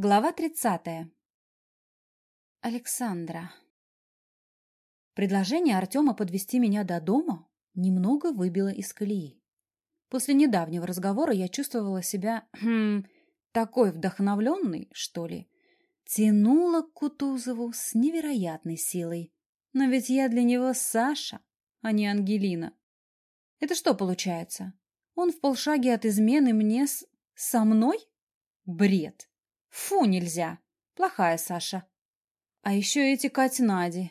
Глава тридцатая. Александра. Предложение Артема подвести меня до дома немного выбило из колеи. После недавнего разговора я чувствовала себя хм, такой вдохновленной, что ли. Тянула к Кутузову с невероятной силой. Но ведь я для него Саша, а не Ангелина. Это что получается? Он в полшаге от измены мне с... со мной? Бред. Фу, нельзя. Плохая Саша. А еще эти Кать-Нади.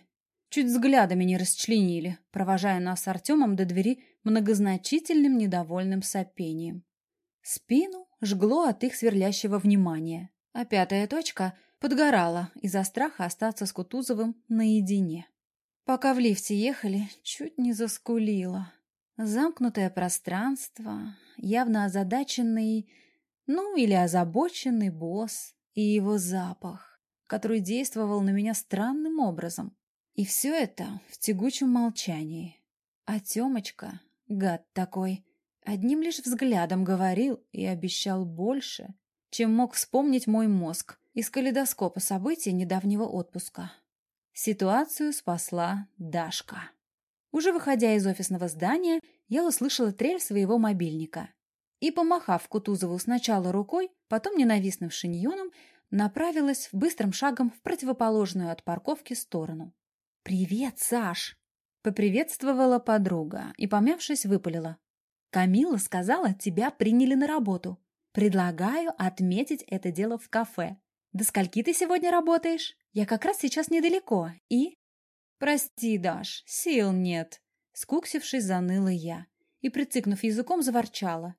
Чуть взглядами не расчленили, провожая нас с Артемом до двери многозначительным недовольным сопением. Спину жгло от их сверлящего внимания, а пятая точка подгорала из-за страха остаться с Кутузовым наедине. Пока в лифте ехали, чуть не заскулила. Замкнутое пространство, явно озадаченный ну, или озабоченный босс и его запах, который действовал на меня странным образом. И все это в тягучем молчании. А Темочка, гад такой, одним лишь взглядом говорил и обещал больше, чем мог вспомнить мой мозг из калейдоскопа событий недавнего отпуска. Ситуацию спасла Дашка. Уже выходя из офисного здания, я услышала трель своего мобильника и, помахав Кутузову сначала рукой, потом ненавистным шиньоном, направилась быстрым шагом в противоположную от парковки сторону. «Привет, Саш!» — поприветствовала подруга и, помявшись, выпалила. «Камила сказала, тебя приняли на работу. Предлагаю отметить это дело в кафе. До скольки ты сегодня работаешь? Я как раз сейчас недалеко. И...» «Прости, Даш, сил нет», — скуксившись, заныла я и, прицикнув языком, заворчала.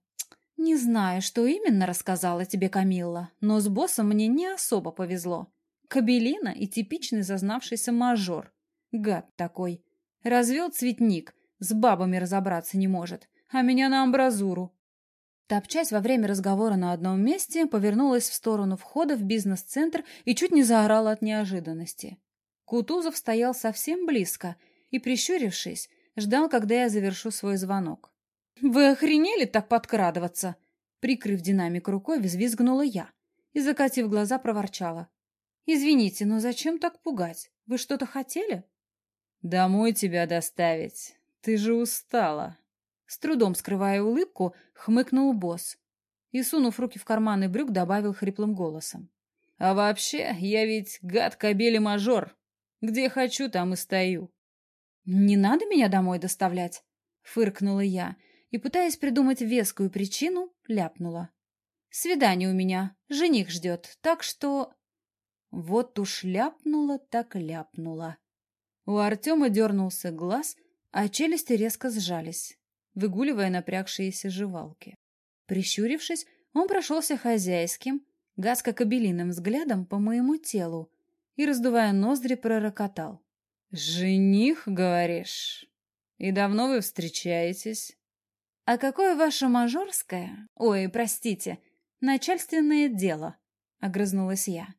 «Не знаю, что именно рассказала тебе Камилла, но с боссом мне не особо повезло. Кабелина и типичный зазнавшийся мажор. Гад такой. Развел цветник, с бабами разобраться не может, а меня на амбразуру». Топчась во время разговора на одном месте, повернулась в сторону входа в бизнес-центр и чуть не заорала от неожиданности. Кутузов стоял совсем близко и, прищурившись, ждал, когда я завершу свой звонок. «Вы охренели так подкрадываться?» Прикрыв динамик рукой, взвизгнула я и, закатив глаза, проворчала. «Извините, но зачем так пугать? Вы что-то хотели?» «Домой тебя доставить. Ты же устала». С трудом скрывая улыбку, хмыкнул босс и, сунув руки в карманы брюк, добавил хриплым голосом. «А вообще, я ведь гад кобели мажор. Где хочу, там и стою». «Не надо меня домой доставлять», — фыркнула я и, пытаясь придумать вескую причину, ляпнула. «Свидание у меня, жених ждет, так что...» Вот уж ляпнула, так ляпнула. У Артема дернулся глаз, а челюсти резко сжались, выгуливая напрягшиеся жевалки. Прищурившись, он прошелся хозяйским, газко-кабелиным взглядом по моему телу и, раздувая ноздри, пророкотал. «Жених, говоришь? И давно вы встречаетесь?» «А какое ваше мажорское, ой, простите, начальственное дело?» — огрызнулась я.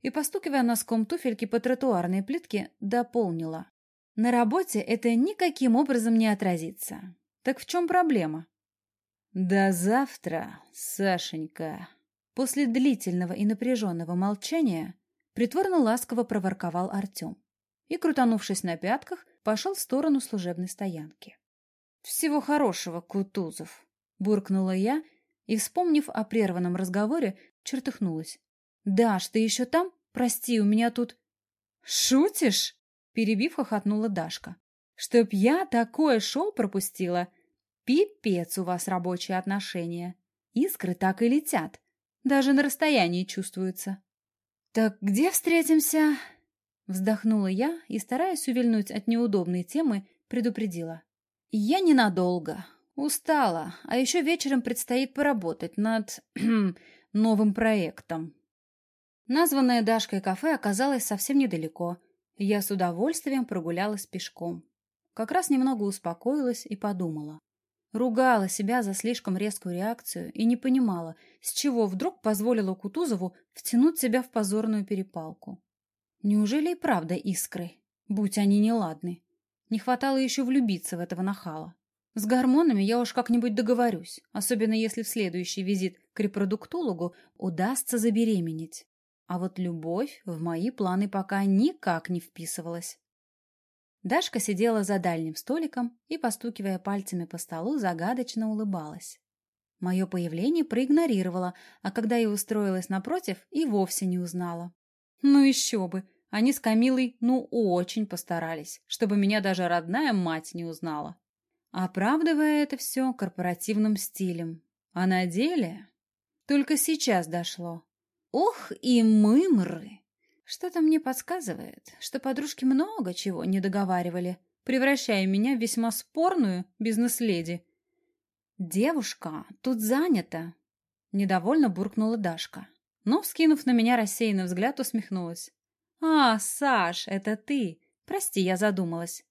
И, постукивая носком туфельки по тротуарной плитке, дополнила. «На работе это никаким образом не отразится. Так в чем проблема?» «До завтра, Сашенька!» После длительного и напряженного молчания притворно-ласково проворковал Артем и, крутанувшись на пятках, пошел в сторону служебной стоянки. «Всего хорошего, Кутузов!» — буркнула я и, вспомнив о прерванном разговоре, чертыхнулась. «Даш, ты еще там? Прости, у меня тут...» «Шутишь?» — перебив, хохотнула Дашка. «Чтоб я такое шоу пропустила? Пипец у вас рабочие отношения. Искры так и летят. Даже на расстоянии чувствуются». «Так где встретимся?» Вздохнула я и, стараясь увильнуть от неудобной темы, предупредила. Я ненадолго. Устала, а еще вечером предстоит поработать над новым проектом. Названное Дашкой кафе оказалось совсем недалеко. Я с удовольствием прогулялась пешком. Как раз немного успокоилась и подумала. Ругала себя за слишком резкую реакцию и не понимала, с чего вдруг позволила Кутузову втянуть себя в позорную перепалку. Неужели и правда искры, будь они неладны? Не хватало еще влюбиться в этого нахала. С гормонами я уж как-нибудь договорюсь, особенно если в следующий визит к репродуктологу удастся забеременеть. а вот любовь в мои планы пока никак не вписывалась. Дашка сидела за дальним столиком и, постукивая пальцами по столу, загадочно улыбалась. Мое появление проигнорировала, а когда я устроилась напротив, и вовсе не узнала. Ну еще бы! Они с Камилой ну очень постарались, чтобы меня даже родная мать не узнала. Оправдывая это все корпоративным стилем. А на деле... Только сейчас дошло. Ох и мымры! Что-то мне подсказывает, что подружки много чего не договаривали, превращая меня в весьма спорную бизнес-леди. «Девушка, тут занята!» — недовольно буркнула Дашка. Но, вскинув на меня рассеянный взгляд, усмехнулась. «А, Саш, это ты! Прости, я задумалась».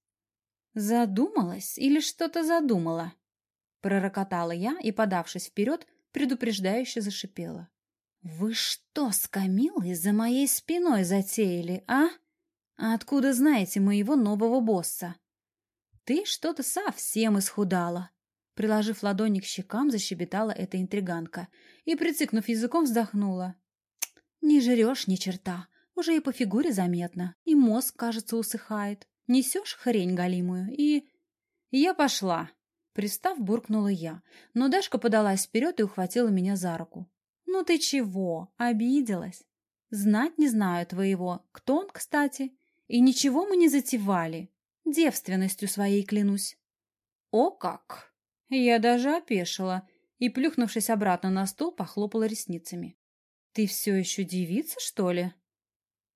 «Задумалась или что-то задумала?» Пророкотала я и, подавшись вперед, предупреждающе зашипела. «Вы что с Камилой за моей спиной затеяли, а? А откуда знаете моего нового босса?» «Ты что-то совсем исхудала!» Приложив ладони к щекам, защебетала эта интриганка и, прицикнув языком, вздохнула. «Не жрешь ни черта, уже и по фигуре заметно, и мозг, кажется, усыхает. Несешь хрень галимую и...» «Я пошла!» Пристав, буркнула я, но Дашка подалась вперед и ухватила меня за руку. «Ну ты чего? Обиделась? Знать не знаю твоего. Кто он, кстати? И ничего мы не затевали. Девственностью своей клянусь». «О как!» Я даже опешила и, плюхнувшись обратно на стул, похлопала ресницами. «Ты все еще девица, что ли?»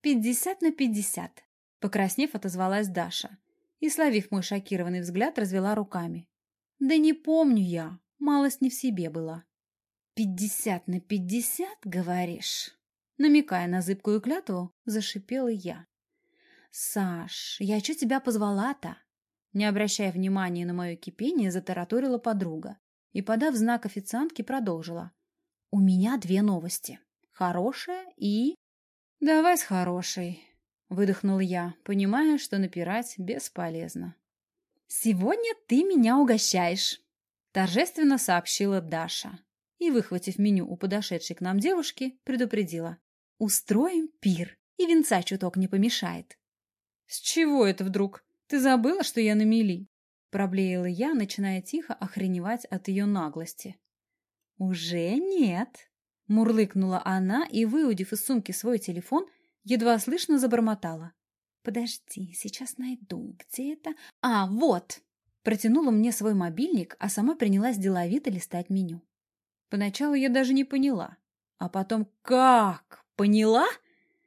«Пятьдесят на пятьдесят», — покраснев, отозвалась Даша и, словив мой шокированный взгляд, развела руками. «Да не помню я, малость не в себе была». «Пятьдесят на пятьдесят, говоришь?» Намекая на зыбкую клятву, зашипела я. «Саш, я что тебя позвала-то?» Не обращая внимания на мое кипение, затараторила подруга и, подав знак официантки, продолжила. «У меня две новости. Хорошая и...» «Давай с хорошей», — выдохнул я, понимая, что напирать бесполезно. «Сегодня ты меня угощаешь», — торжественно сообщила Даша и, выхватив меню у подошедшей к нам девушки, предупредила. «Устроим пир, и венца чуток не помешает». «С чего это вдруг? Ты забыла, что я на мели?» Проблеяла я, начиная тихо охреневать от ее наглости. «Уже нет», — мурлыкнула она и, выудив из сумки свой телефон, едва слышно забормотала. «Подожди, сейчас найду. Где это? А, вот!» Протянула мне свой мобильник, а сама принялась деловито листать меню. Поначалу я даже не поняла. А потом как? Поняла?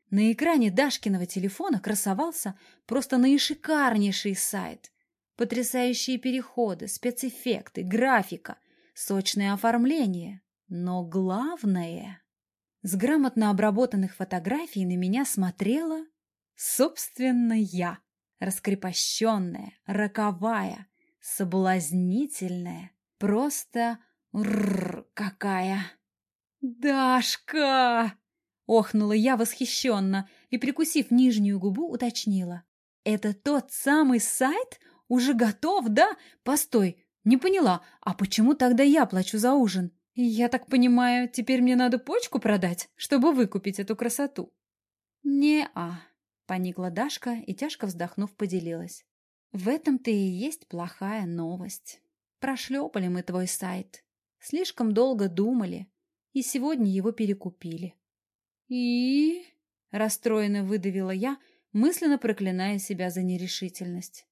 На экране Дашкиного телефона красовался просто наишикарнейший сайт. Потрясающие переходы, спецэффекты, графика, сочное оформление. Но главное... С грамотно обработанных фотографий на меня смотрела, собственно, я. Раскрепощенная, роковая, соблазнительная, просто Рррр, какая! Дашка! Охнула я восхищенно и, прикусив нижнюю губу, уточнила. Это тот самый сайт? Уже готов, да? Постой, не поняла, а почему тогда я плачу за ужин? Я так понимаю, теперь мне надо почку продать, чтобы выкупить эту красоту? Не-а, поникла Дашка и, тяжко вздохнув, поделилась. В этом-то и есть плохая новость. Прошлепали мы твой сайт. Слишком долго думали, и сегодня его перекупили. И... Расстроенно выдавила я, мысленно проклиная себя за нерешительность.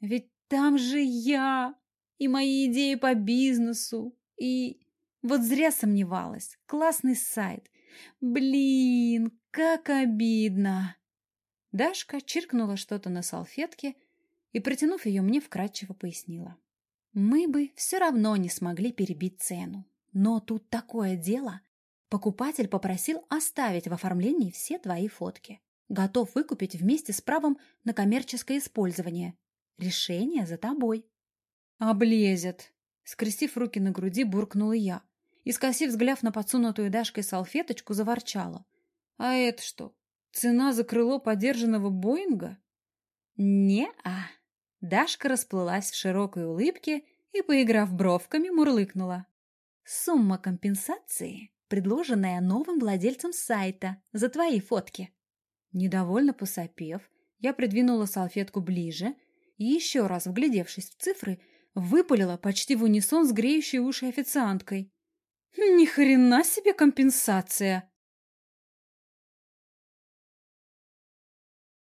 Ведь там же я! И мои идеи по бизнесу, и... Вот зря сомневалась. Классный сайт. Блин, как обидно. Дашка чиркнула что-то на салфетке и, протянув ее мне, вкратчиво пояснила. Мы бы все равно не смогли перебить цену. Но тут такое дело. Покупатель попросил оставить в оформлении все твои фотки. Готов выкупить вместе с правом на коммерческое использование. Решение за тобой. Облезет. Скрестив руки на груди, буркнула я. И, скосив взгляд на подсунутую Дашкой салфеточку, заворчала. А это что, цена за крыло подержанного Боинга? Не-а. Дашка расплылась в широкой улыбке и, поиграв бровками, мурлыкнула. Сумма компенсации предложенная новым владельцем сайта за твои фотки. Недовольно посопев, я придвинула салфетку ближе и, еще раз вглядевшись в цифры, выпалила почти в унисон с греющей уши официанткой. «Ни хрена себе компенсация!»